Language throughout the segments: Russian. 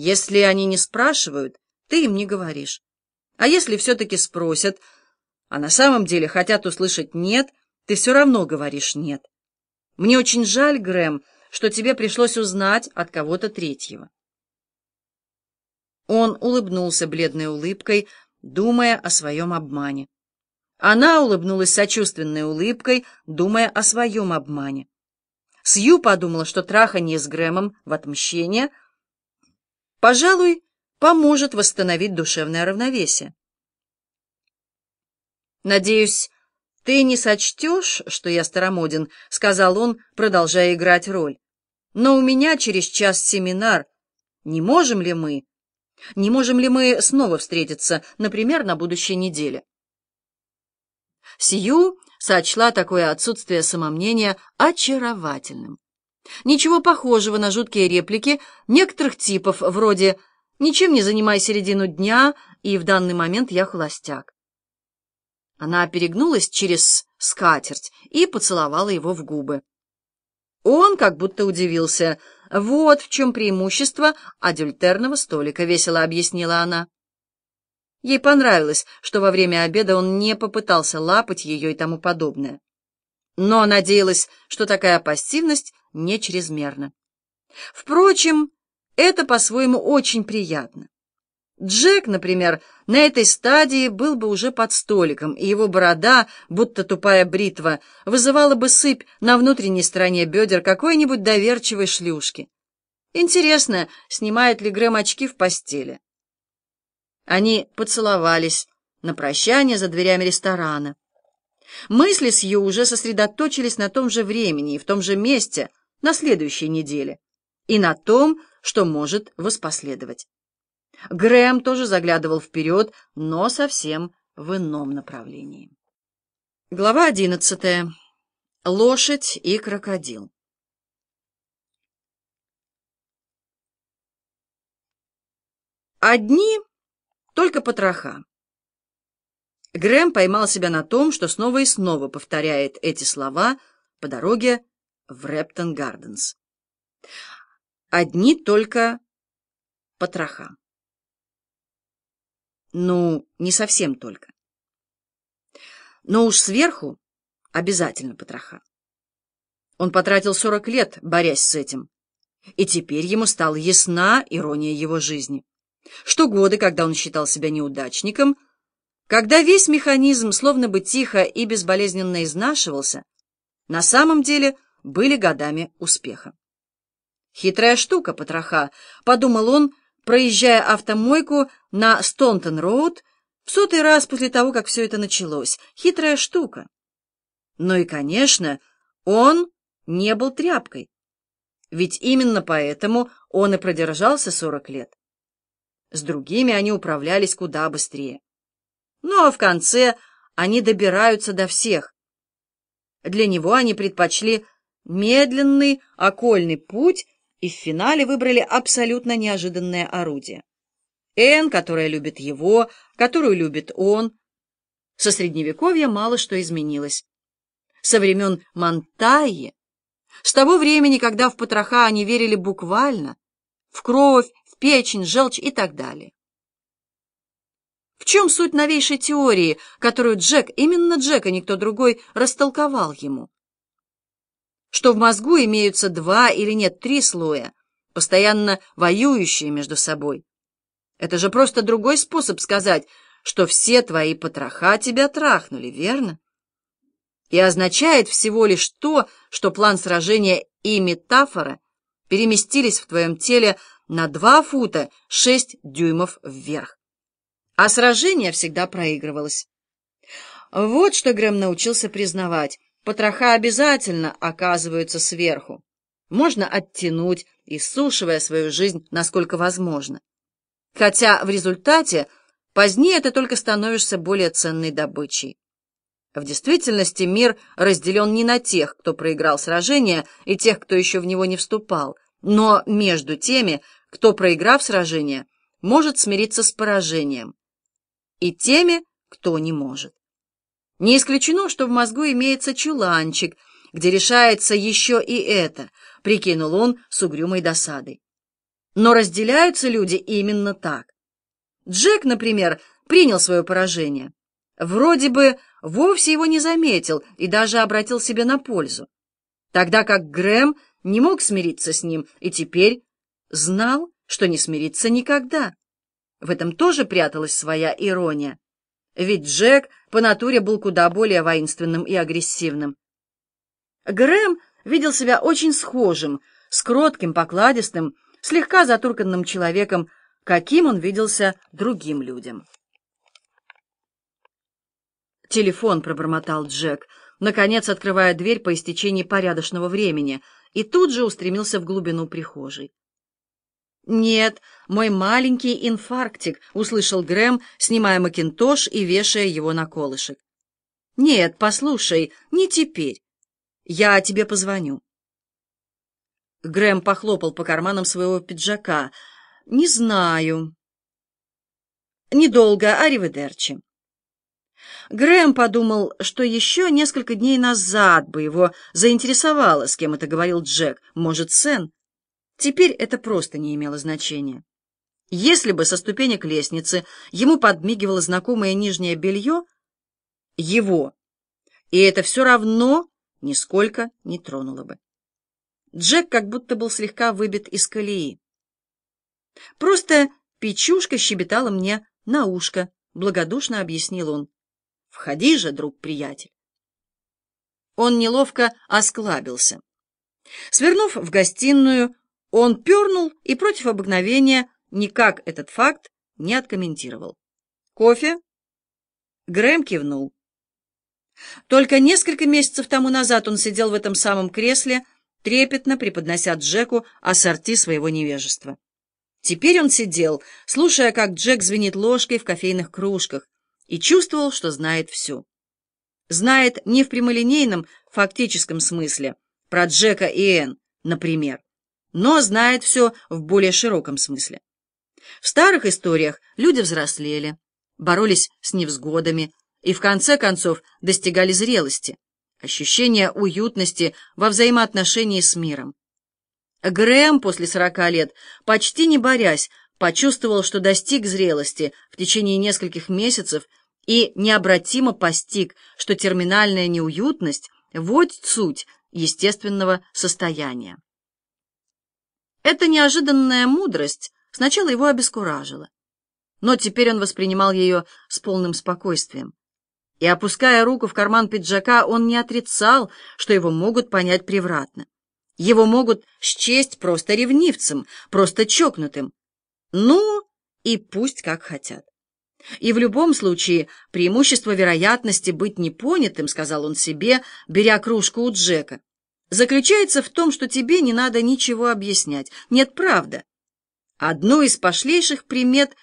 Если они не спрашивают, ты им не говоришь. А если все-таки спросят, а на самом деле хотят услышать «нет», ты все равно говоришь «нет». Мне очень жаль, Грэм, что тебе пришлось узнать от кого-то третьего. Он улыбнулся бледной улыбкой, думая о своем обмане. Она улыбнулась сочувственной улыбкой, думая о своем обмане. Сью подумала, что трахание с Грэмом в отмщение, пожалуй, поможет восстановить душевное равновесие. «Надеюсь, ты не сочтешь, что я старомоден», — сказал он, продолжая играть роль. «Но у меня через час семинар. Не можем ли мы? Не можем ли мы снова встретиться, например, на будущей неделе?» Сью сочла такое отсутствие самомнения очаровательным. Ничего похожего на жуткие реплики некоторых типов, вроде «ничем не занимай середину дня» и «в данный момент я холостяк». Она перегнулась через скатерть и поцеловала его в губы. Он как будто удивился. «Вот в чем преимущество адюльтерного столика», — весело объяснила она. Ей понравилось, что во время обеда он не попытался лапать ее и тому подобное. Но надеялась, что такая пассивность не чрезмерна. Впрочем, это по-своему очень приятно. Джек, например, на этой стадии был бы уже под столиком, и его борода, будто тупая бритва, вызывала бы сыпь на внутренней стороне бедер какой-нибудь доверчивой шлюшки. Интересно, снимает ли Грэм очки в постели? Они поцеловались на прощание за дверями ресторана. Мысли Сью уже сосредоточились на том же времени и в том же месте на следующей неделе и на том, что может воспоследовать. Грэм тоже заглядывал вперед, но совсем в ином направлении. Глава одиннадцатая. Лошадь и крокодил. Одни только потроха. Грэм поймал себя на том, что снова и снова повторяет эти слова по дороге в Рептон Гарденс. Одни только потроха. Ну, не совсем только. Но уж сверху обязательно потроха. Он потратил сорок лет, борясь с этим, и теперь ему стала ясна ирония его жизни что годы, когда он считал себя неудачником, когда весь механизм словно бы тихо и безболезненно изнашивался, на самом деле были годами успеха. «Хитрая штука, потроха», — подумал он, проезжая автомойку на Стонтон-Роуд в сотый раз после того, как все это началось. Хитрая штука. Ну и, конечно, он не был тряпкой. Ведь именно поэтому он и продержался сорок лет. С другими они управлялись куда быстрее. Ну а в конце они добираются до всех. Для него они предпочли медленный окольный путь и в финале выбрали абсолютно неожиданное орудие. Эн, которая любит его, которую любит он. Со Средневековья мало что изменилось. Со времен Монтайи, с того времени, когда в потроха они верили буквально, в кровь, печень, желчь и так далее. В чем суть новейшей теории, которую Джек, именно Джек, а никто другой, растолковал ему? Что в мозгу имеются два или нет три слоя, постоянно воюющие между собой. Это же просто другой способ сказать, что все твои потроха тебя трахнули, верно? И означает всего лишь то, что план сражения и метафора переместились в твоем теле на два фута шесть дюймов вверх. А сражение всегда проигрывалось. Вот что Грэм научился признавать. Потроха обязательно оказываются сверху. Можно оттянуть, иссушивая свою жизнь насколько возможно. Хотя в результате позднее ты только становишься более ценной добычей. В действительности мир разделен не на тех, кто проиграл сражение, и тех, кто еще в него не вступал, но между теми, кто, проиграв сражение, может смириться с поражением, и теми, кто не может. Не исключено, что в мозгу имеется чуланчик, где решается еще и это, прикинул он с угрюмой досадой. Но разделяются люди именно так. Джек, например, принял свое поражение. Вроде бы вовсе его не заметил и даже обратил себе на пользу. Тогда как Грэм не мог смириться с ним и теперь знал, что не смирится никогда. В этом тоже пряталась своя ирония. Ведь Джек по натуре был куда более воинственным и агрессивным. Грэм видел себя очень схожим, с кротким, покладистым, слегка затурканным человеком, каким он виделся другим людям. «Телефон», — пробормотал Джек, наконец открывая дверь по истечении порядочного времени, и тут же устремился в глубину прихожей. «Нет, мой маленький инфарктик», — услышал Грэм, снимая макинтош и вешая его на колышек. «Нет, послушай, не теперь. Я тебе позвоню». Грэм похлопал по карманам своего пиджака. «Не знаю». «Недолго, ариведерчи». Грэм подумал, что еще несколько дней назад бы его заинтересовало, с кем это говорил Джек. Может, Сен? Теперь это просто не имело значения. Если бы со ступенек лестницы ему подмигивало знакомое нижнее белье, его, и это все равно нисколько не тронуло бы. Джек как будто был слегка выбит из колеи. «Просто печушка щебетала мне на ушко», — благодушно объяснил он. «Входи же, друг-приятель». Он неловко осклабился. Свернув в гостиную, он пернул и против обыкновения никак этот факт не откомментировал. «Кофе?» Грэм кивнул. Только несколько месяцев тому назад он сидел в этом самом кресле, трепетно преподнося Джеку ассорти своего невежества. Теперь он сидел, слушая, как Джек звенит ложкой в кофейных кружках, и чувствовал, что знает все. Знает не в прямолинейном, фактическом смысле, про Джека и Энн, например, но знает все в более широком смысле. В старых историях люди взрослели, боролись с невзгодами и в конце концов достигали зрелости, ощущения уютности во взаимоотношении с миром. Грэм после сорока лет, почти не борясь, почувствовал, что достиг зрелости в течение нескольких месяцев и необратимо постиг, что терминальная неуютность – вот суть естественного состояния. Эта неожиданная мудрость сначала его обескуражила, но теперь он воспринимал ее с полным спокойствием. И, опуская руку в карман пиджака, он не отрицал, что его могут понять превратно. Его могут счесть просто ревнивцем, просто чокнутым. Ну, и пусть как хотят. И в любом случае преимущество вероятности быть непонятым, сказал он себе, беря кружку у Джека заключается в том, что тебе не надо ничего объяснять. Нет, правда. Одну из пошлейших примет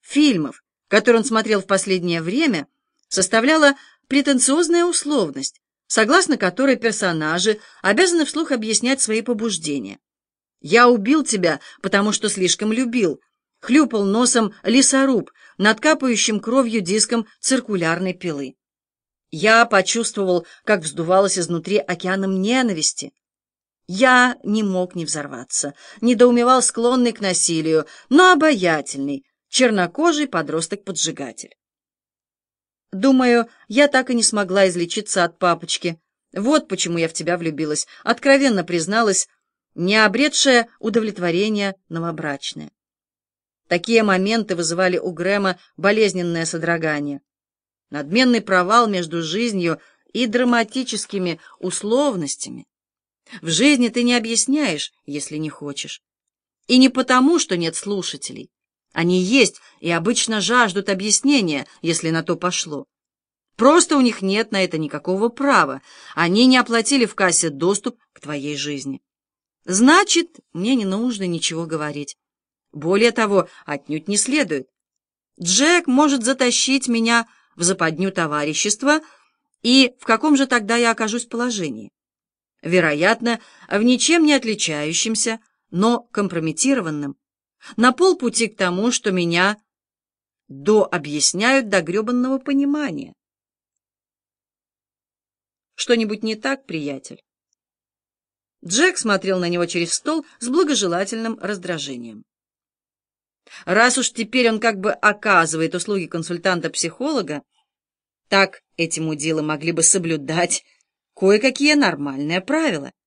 фильмов, которые он смотрел в последнее время, составляла претенциозная условность, согласно которой персонажи обязаны вслух объяснять свои побуждения. «Я убил тебя, потому что слишком любил», — хлюпал носом лесоруб над капающим кровью диском циркулярной пилы. Я почувствовал, как вздувалось изнутри океаном ненависти. Я не мог не взорваться, недоумевал склонный к насилию, но обаятельный, чернокожий подросток-поджигатель. Думаю, я так и не смогла излечиться от папочки. Вот почему я в тебя влюбилась, откровенно призналась, не обретшая удовлетворения новобрачная. Такие моменты вызывали у Грэма болезненное содрогание надменный провал между жизнью и драматическими условностями. В жизни ты не объясняешь, если не хочешь. И не потому, что нет слушателей. Они есть и обычно жаждут объяснения, если на то пошло. Просто у них нет на это никакого права. Они не оплатили в кассе доступ к твоей жизни. Значит, мне не нужно ничего говорить. Более того, отнюдь не следует. Джек может затащить меня в западню товарищества, и в каком же тогда я окажусь положении? Вероятно, в ничем не отличающемся, но компрометированным, на полпути к тому, что меня до объясняют до гребанного понимания. Что-нибудь не так, приятель? Джек смотрел на него через стол с благожелательным раздражением. Раз уж теперь он как бы оказывает услуги консультанта-психолога, так эти мудилы могли бы соблюдать кое-какие нормальные правила.